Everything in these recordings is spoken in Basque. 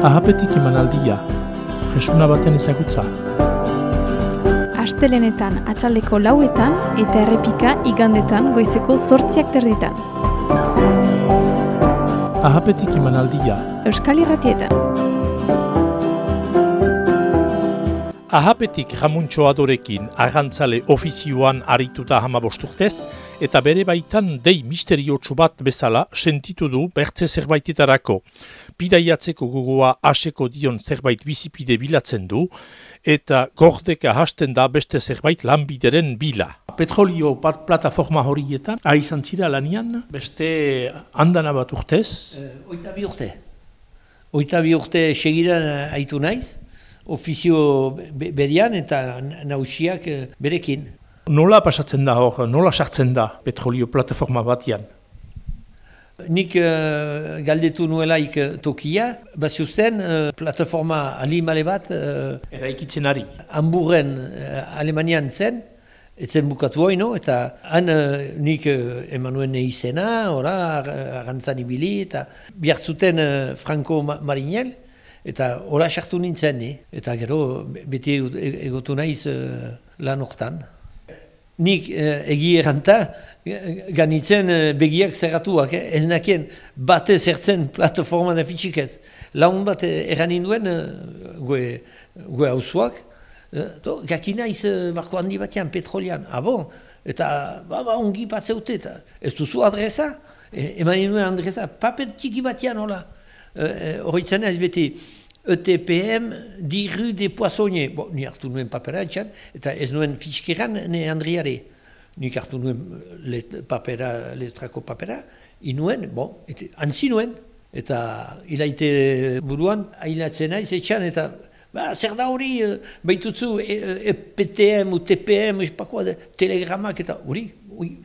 Ahapetik emanaldia, jesuna baten ezagutza. Astelenetan atxaldeko lauetan eta errepika igandetan goizeko zortziak terditan. Ahapetik emanaldia, Euskal Irratietan. Ahapetik Ramuntxo Adorekin agantzale ofizioan arituta hamabosturtez, eta bere baitan dei misteriotsu bat bezala sentitu du bertze zerbaitetarako. Pidaiatzeko gogoa aseko dion zerbait bizipide bilatzen du, eta gordeka hasten da beste zerbait lanbideren bila. Petrolio bat plataforma horietan, aizan zira lanian, beste handana bat urtez, Uh, oita bi urte. Oita bi urte segidan eh, aitu naiz, ofizio be- berian eta nausiak eh, berekin. Nola pasatzen da hor, nola sartzen da petrolio plataforma batian? Nik eh, galdetu nuelaik eh, tokia, baziusten uh, plataforma alimale bat uh, Eraikitzen ari. Hamburgen uh, Alemanian zen, etzen bukatu hoino, eta han eh, nik uh, eman nuen izena, ora, arantzan ibili, eta bihar zuten eh, Franco Ma- Marinel, eta ora sartu nintzen, ni. eta gero be- beti egot- egotu naiz eh, lan hortan. Nik uh, egi erranta, eh, ganitzen eh, begiak zerratuak, eh? ez nakien bate zertzen plataforma da fitxik ez. Laun bat eh, erranin duen, uh, gue, gue hausuak, uh, to, gakina iz uh, barko handi batean petrolian, ah bon? Eta, ba, ba, ongi bat zeute, eta ez duzu adresa? E, emanin duen adresa, papet txiki batean, hola. Uh, Horritzen ez beti, ETPM, 10 rue des Poissonniers. Bon, ni hartu nuen papera etxan, eta ez nuen fitxikeran ne Andriare. Nik hartu nuen let, papera, letrako papera, inuen, bon, ete, antzi nuen, eta ilaite buruan, ailatzen naiz etxan, eta ba, zer da hori, eh, baitutzu, e, e, EPTM, UTPM, espakoa, telegramak, eta hori,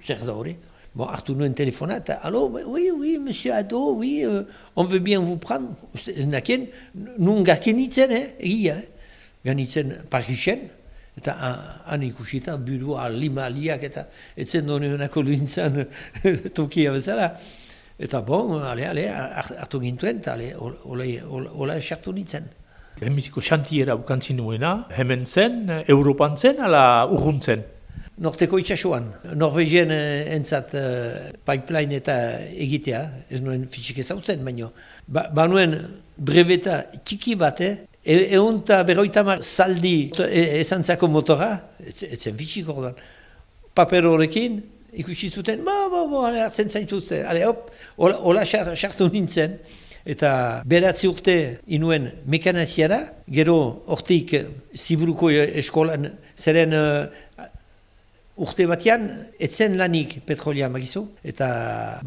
zer da hori. Bon, hartu nuen telefona, eta, alo, oui, oui, monsieur Ado, oui, euh, on veut bien vous prendre. Ez nakien, nun gakenitzen, eh, egia, eh? Ganitzen Parisen, eta ha- han ikusita, burua, lima, liak, eta etzen donenako luintzan tokia bezala. Eta bon, ale, ale, hart- hartu gintuen, eta ale, ol- ole, ol- ola esartu nintzen. Lehenbiziko xantiera ukantzin nuena, hemen zen, Europan zen, ala urruntzen. Norteko itxasuan, Norvegien eh, entzat eh, pipeline eta egitea, ez nuen fitxik ezautzen, baino. Ba, banuen breveta txiki bat, eh? E, egun eta berroita mar zaldi e, esantzako motora, ez, ez zen fitxik ordan. Paper horrekin, ikusi zuten, ba, ba, ba, ale, hartzen zaituzte, ale, hop, hola, hola sartu nintzen. Eta beratzi urte inuen mekanaziara, gero hortik ziburuko eskolan, zeren eh, urte batean, etzen lanik petrolia magizu, eta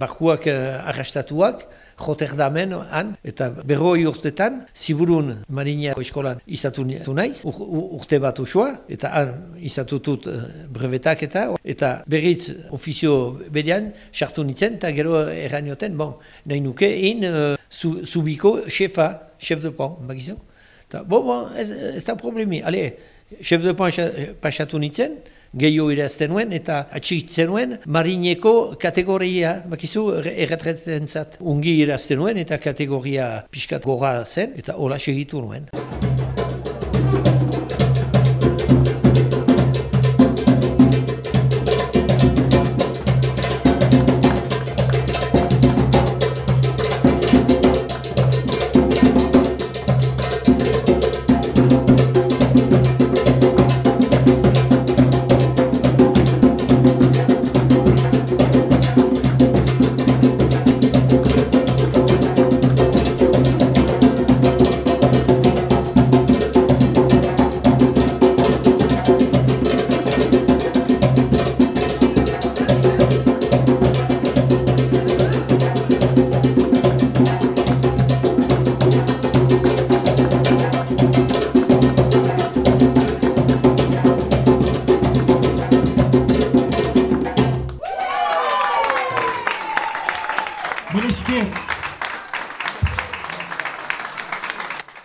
barkuak uh, arrastatuak, Rotterdamen, han, eta berroi urtetan, ziburun marina eskolan izatu naiz, ur, ur- urte bat usua, eta han izatutut uh, brevetak eta, eta berriz ofizio bedean, sartu nintzen, eta gero erranioten, bon, nahi nuke, in uh, zu, zubiko xefa, chef de pont, magizu. Eta, bo, bo, ez, ez da problemi, ale, chef de pont pasatu nintzen, gehiago irazten nuen eta atxikitzen nuen marineko kategoria, bakizu, erretretzen zat. Ungi irazten nuen eta kategoria pixkat gora zen eta hola segitu nuen.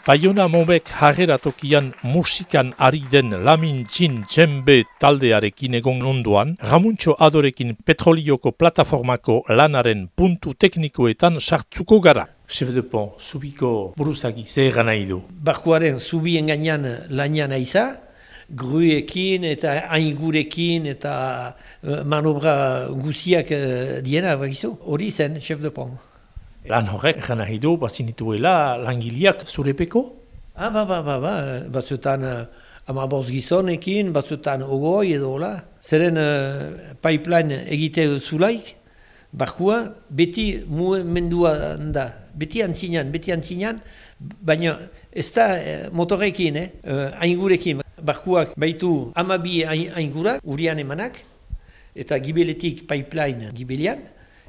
Bayona Mobek jarrera tokian musikan ari den Lamin Txin Txembe taldearekin egon onduan, Ramuntxo Adorekin petrolioko plataformako lanaren puntu teknikoetan sartzuko gara. Chef de pont, zubiko buruzagi, zer egan nahi du? Barkuaren zubien gainean lanian aiza, gruekin eta aigurekin eta eh, manobra guziak uh, diena, bakizu. Hori zen, chef de pont. Lan horrek egan nahi du, bazinituela langiliak zurepeko? Ah, ba, ba, ba, ba, batzutan uh, amaboz gizonekin, batzutan ogoi edo hola. Zeren uh, pipeline egite zulaik, barkua beti mendua da, beti antzinean, beti antzinean, baina ez da eh, motorekin, eh, uh, aingurekin. Barkuak baitu amabi aingurak, urian emanak, eta gibeletik pipeline gibelian,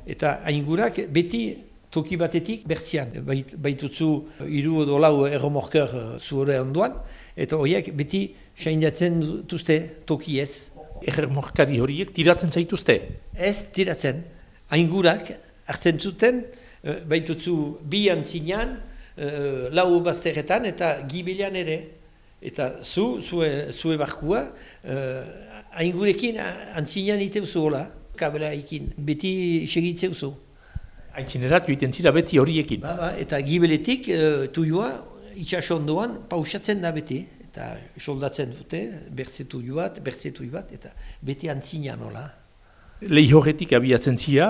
eta aingurak beti toki batetik bertzian. Bait, baitutzu iru edo lau erromorker uh, zuhore onduan, eta horiek beti saindatzen duzte toki ez. Erromorkari horiek tiratzen zaituzte? Ez tiratzen. Aingurak hartzen zuten, uh, baitutzu bian zinean, uh, lau bazteretan eta gibelian ere. Eta zu, zue, zue barkua, aingurekin antzinean iteuzu hola, kabela ikin, beti segitzeuzu. Aitzinerat joiten zira beti horiekin. Ba, ba, eta gibeletik uh, tuioa itxasondoan pausatzen da beti. Eta soldatzen dute, berze tuio bat, berze tuio bat, eta beti antzinean nola. Lehi horretik abiatzen zia,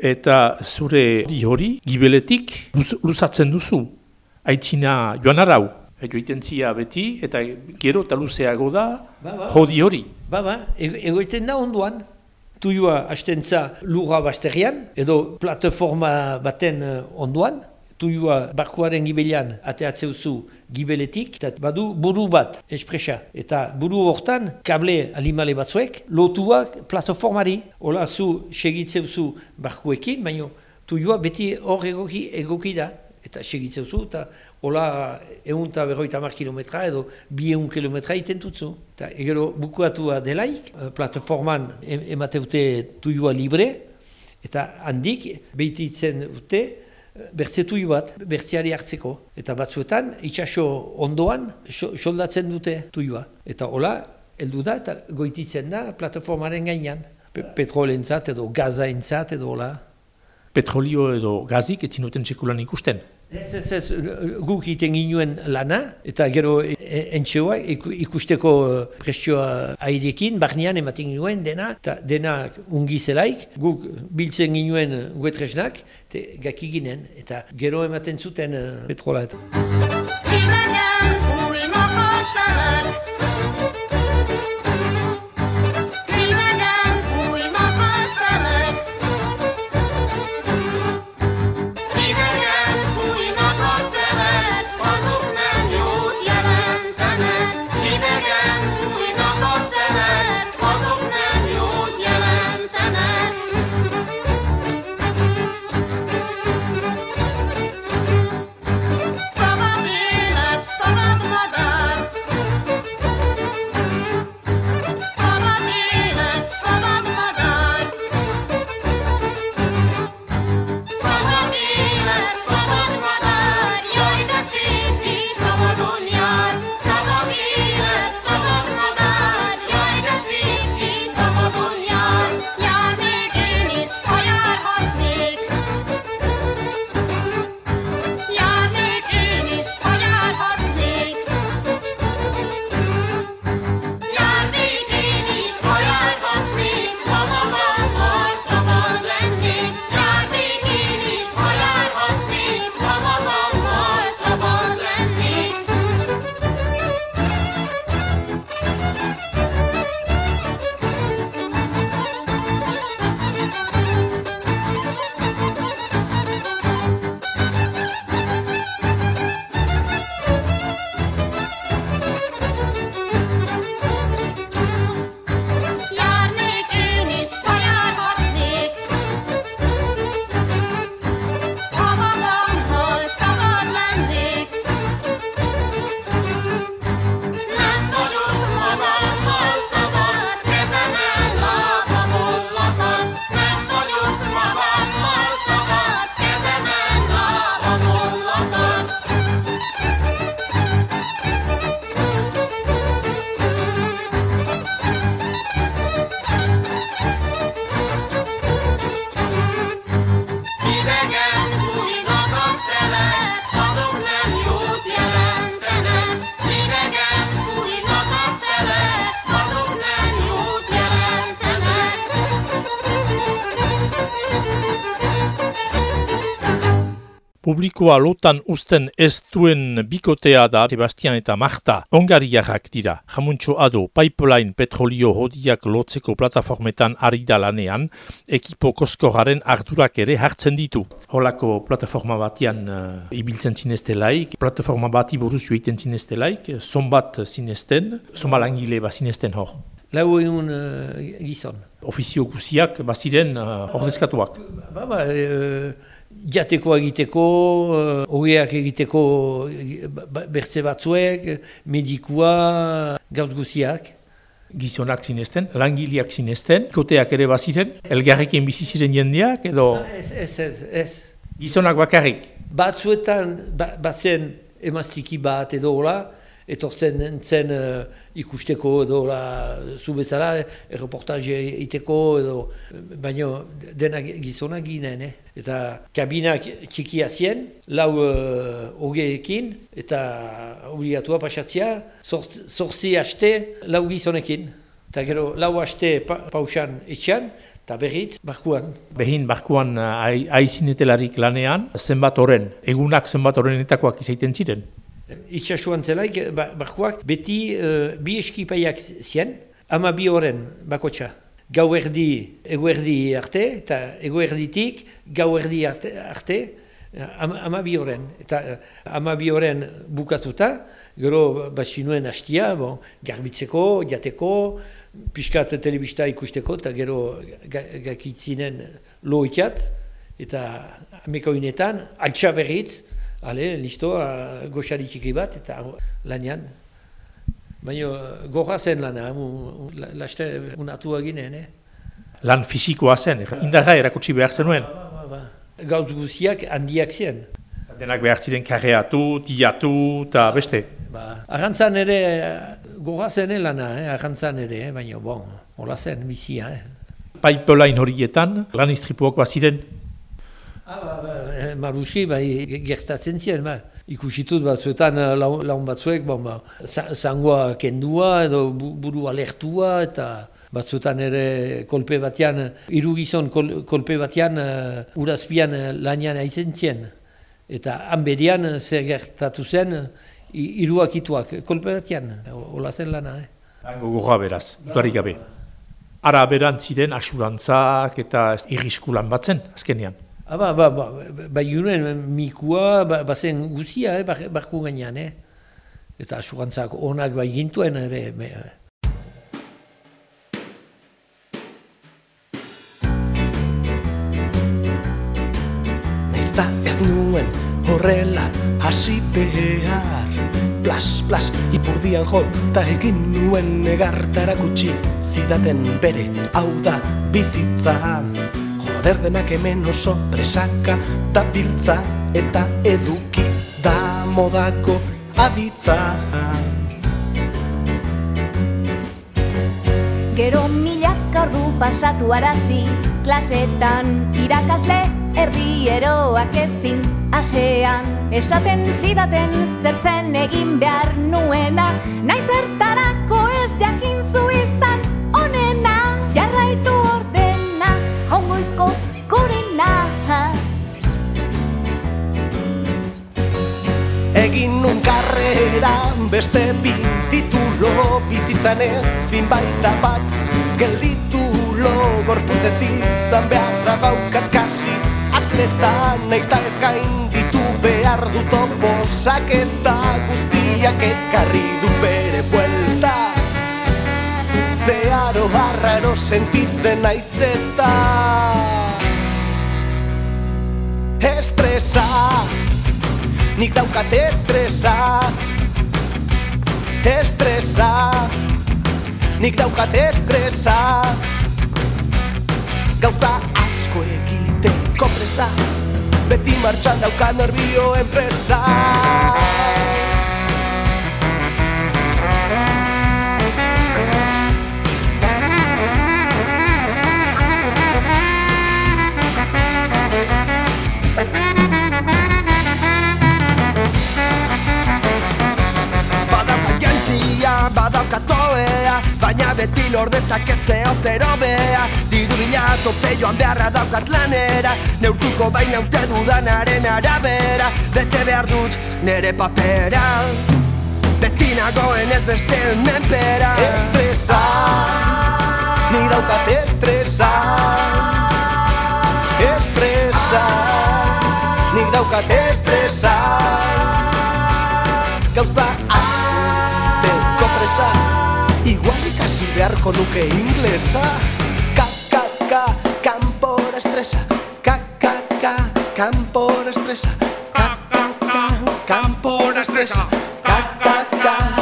eta zure hori gibeletik luzatzen duzu. Aitzina joan arau. Joiten zia beti, eta gero eta luzeago da, ba, ba. hodi hori. Ba, ba, egoiten da onduan tuioa hastentza lurra basterrian, edo plataforma baten uh, onduan, tuioa barkuaren gibelian ateatzeuzu gibeletik, eta badu buru bat espresa. Eta buru hortan, kable alimale batzuek, lotuak plataformari, hola zu segitzeuzu barkuekin, baina tuioa beti hor egoki, egoki da eta segitzeuzu, eta hola egun eta berroita mar kilometra edo bi egun kilometra iten tutzu. Eta egero bukuatua delaik, eh, plataforman emateute tuioa libre, eta handik behititzen dute eh, bertze tuio bat, bertziari hartzeko. Eta batzuetan, itxaso ondoan, soldatzen dute tuioa. Eta hola, heldu da eta goititzen da plataformaren gainean. Petrolentzat edo gazaintzat edo hola petrolio edo gazik ez zinuten sekulan ikusten. Ez, ez, ez, guk iten ginuen lana, eta gero e, e, entxeoa ikusteko e, presioa airekin, barnean ematen ginuen dena, eta dena ungi zelaik, guk biltzen ginuen guetresnak, eta gaki ginen, eta gero ematen zuten petrola. Publikoa lotan usten ez duen bikotea da Sebastian eta Marta ongariarrak dira. Jamuntxo ado pipeline petrolio hodiak lotzeko plataformetan ari da lanean, ekipo koskoraren ardurak ere hartzen ditu. Holako plataforma batian uh, ibiltzen zinestelaik, plataforma bati buruz joiten zinestelaik, zonbat zinezten, zonbalangile bat zinezten hor. Lau egun uh, gizon. Ofizio guziak baziren uh, ordezkatuak. Ba, ba, uh, jateko egiteko, uh, egiteko ba, bertze batzuek, medikua, gauz guziak. Gizonak zinezten, langileak zinezten, koteak ere baziren, elgarrekin bizi ziren jendeak edo... Ah, ez, ez, ez, ez. Gizonak bakarrik? Batzuetan, ba, bazen emaztiki bat edo hola, etortzen zen uh, ikusteko edo la, zu bezala, erreportaje iteko edo, baino dena gizona ginen, eh? Eta kabinak txikia zien, lau uh, ogeekin, eta obligatua pasatzea, zortzi haste lau gizonekin. Eta gero, lau haste pa, pausan etxean, eta berriz, barkuan. Behin, barkuan aizinetelarik lanean, zenbat horren, egunak zenbat horrenetakoak izaiten ziren? Itxasuan zelaik, ba, barkoak, beti uh, bi eskipaiak zien, ama bi horren bakotxa. Gau erdi, ego erdi arte, eta ego erditik, gau erdi arte, arte ama, ama bi horren. Eta uh, ama bi horren bukatuta, gero batxinuen hastia, bon, garbitzeko, jateko, piskat telebista ikusteko, eta gero gakitzinen loikat, eta ameko inetan, altsa berriz, Ale, listo, uh, goxari txiki bat, eta lanian. Baina gorra zen lana, laste unatua ginen, eh? Lan fizikoa zen, indarra erakutsi behar zenuen. Ba, ba, ba. Gauz guziak handiak zen. Denak behar ziren karreatu, tiatu eta beste. Ba, arrantzan ere, gorra zen lana, eh? arrantzan ere, eh? baina bon, hola zen, bizia. Eh? Pipeline horietan, lan istripuak baziren, Ah, ba, ba, eh, Marusi, ba, gertatzen ziren, ba. Ikusitut batzuetan eh, laun, laun batzuek, bon, ba, zangoa kendua edo buru alertua eta batzuetan ere kolpe batean, irugizon kol, kolpe batean uh, urazpian uh, lanian aizen zien. Eta hanberian zer gertatu zen, iruak ituak kolpe batean, hola zen lana. Eh? Hango gogoa beraz, duarik gabe. Ara berantziren asurantzak eta irriskulan batzen, azkenean. Ah, ba, ba, ba, ba, mikua, ba, ba zen guzia, eh, barku gainean, eh? Eta asurantzak onak bai gintuen ere. Naizta ez nuen horrela hasi behar Plas, plas, ipurdian jo, ta egin nuen negartara gutxi Zidaten bere, hau da, bizitza Joder denak hemen oso presaka tapiltza eta eduki da modako aditza. Gero milak ordu pasatu arazi klasetan irakasle erdieroak ezin asean Esaten zidaten zertzen egin behar nuena Naiz zertarako karrera beste bi titulo bizitzan ezin baita bat gelditu lo gorpuz ez izan behar da gaukat kasi atleta nahi ez gain ditu behar dut oposak eta guztiak ekarri du bere buelta. Zeharo harraro sentitzen aizeta Estresa nik daukat estresa. Estresa. Nik daukat estresa. Gauza asko egiteko presa. Beti martxan daukan erbio enpresa. Thank. Baina beti lor dezaketzea zero bea. Diru bila tope joan beharra daukat lanera. Neurtuko baina ute dudanaren arabera. Bete behar dut nere papera. Beti nagoen ez beste menpera. Estresa Ni daukat estresa. Estresa Nik daukat estresa. Gauza azteko presa Igual ikasi beharko nuke inglesa. Ka, ka, ka, kanpora estresa. Ka, ka, ka, kanpora estresa. Ka, ka, ka, kanpora estresa. Ka,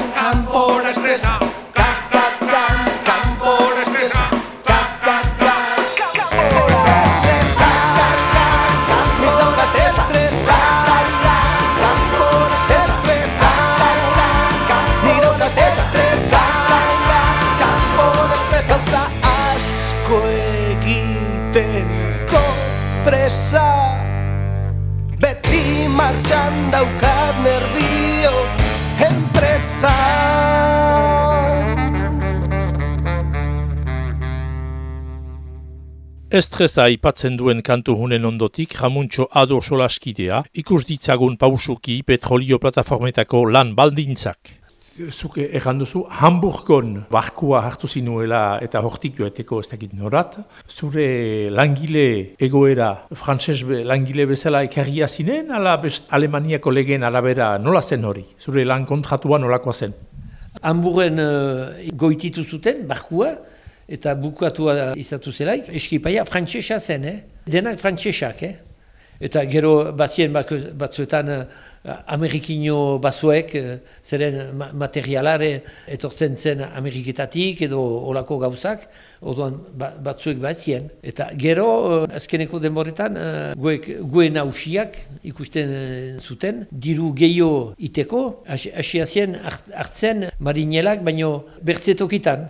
Estresa aipatzen duen kantu hunen ondotik, Ramuntxo Ado Solaskidea, ikus ditzagun pausuki petrolio plataformetako lan baldintzak. Zuke erran duzu, Hamburgon barkua hartu zinuela eta hortik joeteko ez dakit norat. Zure langile egoera, frantses langile bezala ekarria zinen, ala best Alemaniako legeen arabera nola zen hori? Zure lan kontratua nolakoa zen? Hamburgen uh, goititu zuten, barkua, eta bukatua izatu zelaik, eskipaia frantsesa zen, eh? denak frantsesak, eh? Eta gero bazien bak- batzuetan uh, Amerikino bazuek, uh, zeren ma materialare etortzen zen Ameriketatik edo olako gauzak, orduan ba batzuek bazien. Eta gero, uh, azkeneko denboretan, guek, guen nausiak ikusten zuten, diru gehiago iteko, hasi- hasia hart- hartzen marinelak, baino bertzetokitan.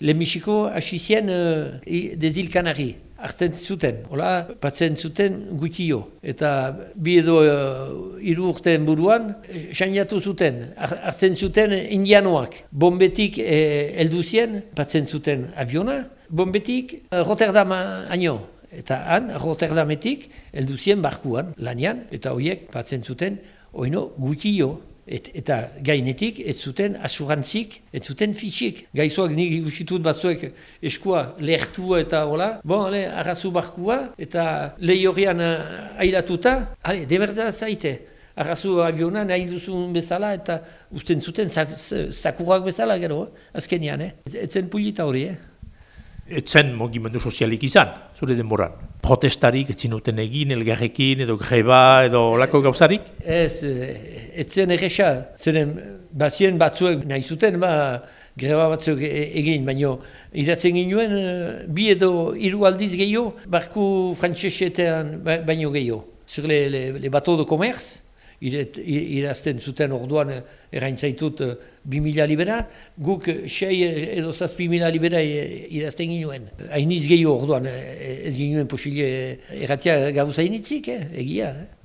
Lehenbiziko hasi zien uh, i- dezilkanari hartzen zuten. Hola, patzen zuten gutio. Eta bi edo uh, hiru urteen buruan, eh, sainatu zuten. Har- Hartzen zuten indianoak. Bombetik eh, heldu zien, patzen zuten aviona. Bombetik eh, Rotterdama haino. Eta han, Rotterdametik, heldu zien barkuan, lanian, eta horiek patzen zuten, oino, gutio. Et, eta gainetik, ez zuten asurantzik, ez zuten fitxik. Gaizoak nik ikusitut batzuek eskua lehertua eta hola. Bon, ale, arrazu barkua eta lehi horrean uh, ailatuta, ale, deberza zaite. Arrazu aviona nahi duzun bezala eta usten zuten sak, sakurak bezala gero, eh, azkenian, eh? Ez zen pulita hori, eh? Etzen mugimendu sozialik izan, zure denboran. Protestarik etzinuten egin, elgarrekin, edo greba, edo olako gauzarik? Ez, eh, ez zen erresa, zeren bazien batzuek nahi zuten, ba, greba batzuk e- egin, baino idatzen ginuen eh, bi edo hiru aldiz gehiago, barku frantsesetean ba- baino gehiago. Sur le, le, le bateau de commerce, iret- i- idazten zuten orduan eh, errain zaitut eh, bi mila libera, guk eh, sei eh, edo zazpi mila libera eh, idazten ginuen. Hainiz gehiago orduan eh, ez ginuen posile eh, erratia gauza initzik, eh, egia. Eh?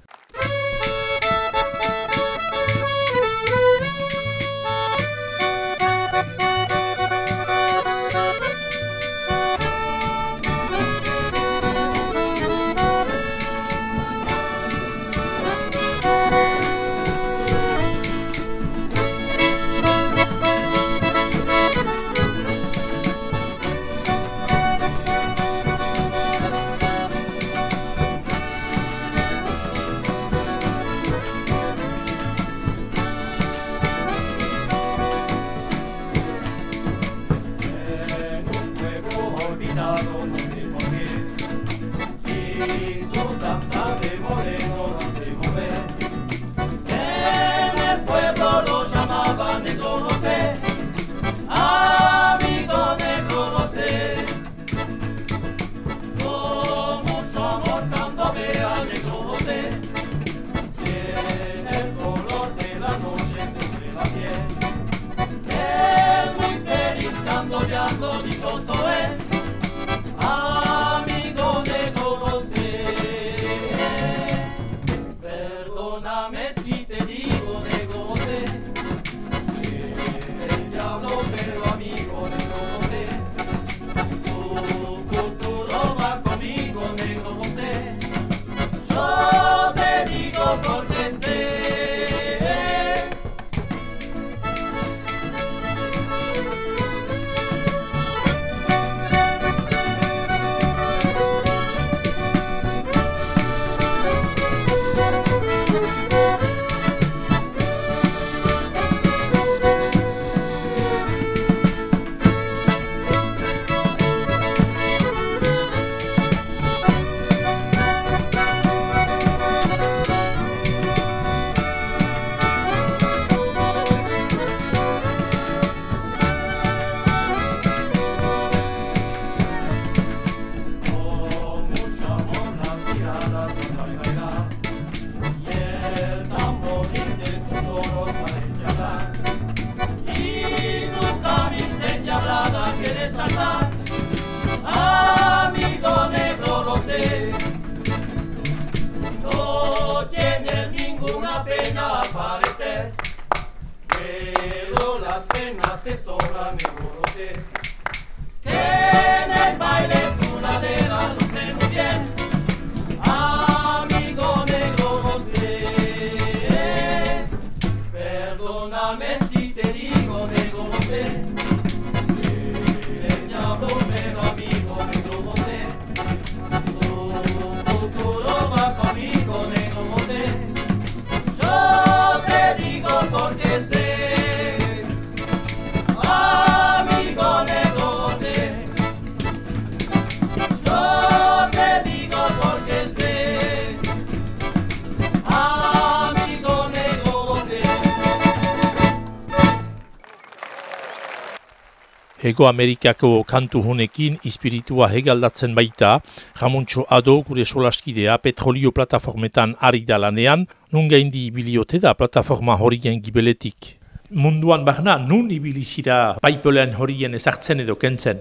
Hego Amerikako kantu honekin ispiritua hegaldatzen baita, Ramontxo Ado gure solaskidea petrolio plataformetan ari da lanean, nun gaindi ibiliote da plataforma horien gibeletik. Munduan barna, nun ibilizira paipeleen horien ezartzen edo kentzen?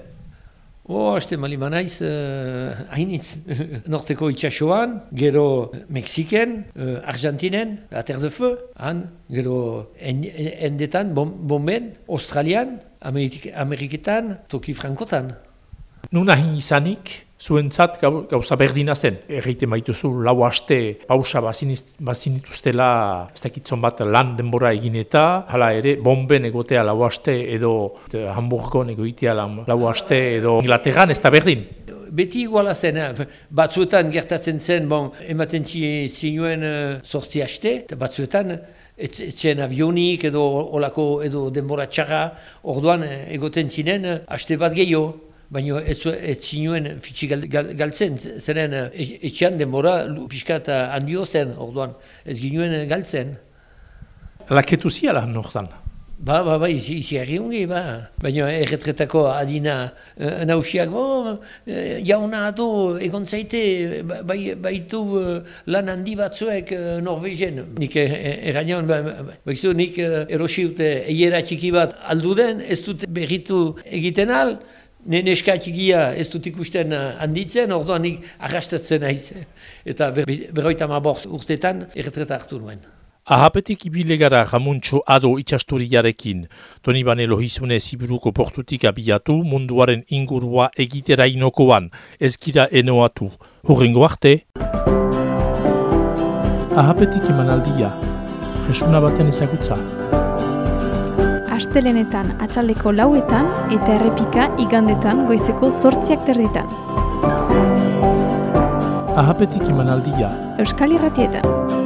O, haste mali manaiz, uh, hainitz, norteko itxasoan, gero Mexiken, uh, Argentinen, la Terre de Feu, han, gero en, endetan, bom, bomben, Australian, Amerik, Ameriketan, toki frankotan. Nun ahin izanik, zuentzat gau, gauza berdina zen. Erreite maituzu lau aste pausa bazinituztela ez dakitzon bat lan denbora egin eta hala ere bomben egotea lau aste edo Hamburgon egoitea lau aste edo Inglaterran ez da berdin. Beti iguala zen, eh, batzuetan gertatzen zen, bon, ematen zi- zinuen uh, sortzi haste, eta batzuetan ez zen avionik edo olako edo denbora txarra, orduan eh, egoten zinen eh, haste bat gehiago. Baina ez, ez zinuen fitxi gal, gal, galtzen, zeren eh, e- etxean denbora pixkat eh, handio zen, orduan ez ginuen eh, galtzen. Laketu ziala nortan. Ba, ba, ba, izi, izi harri ba. Baina erretretako adina uh, nausiak, bo, eh, jauna atu, egon zaite, ba- bai, baitu eh, lan handi batzuek Norvegen. Nik errainan, ba, ba, baizu, nik erosi dute eiera txiki bat aldu den, ez dut berritu egiten al, Ne neska txikia ez dut ikusten handitzen, orduan nik arrastatzen naiz. Eta ber, berroita maborz urtetan erretreta hartu nuen. Ahapetik ibile gara Ramuntxo Ado itxasturiarekin. Toni Bane lohizune ziburuko portutik abiatu munduaren ingurua egitera inokoan, ez gira enoatu. Hurrengo arte. Ahapetik emanaldia. Jesuna baten ezagutza. Astelenetan atxaldeko lauetan eta errepika igandetan goizeko zortziak terditan. Ahapetik emanaldia. Euskal Irratietan.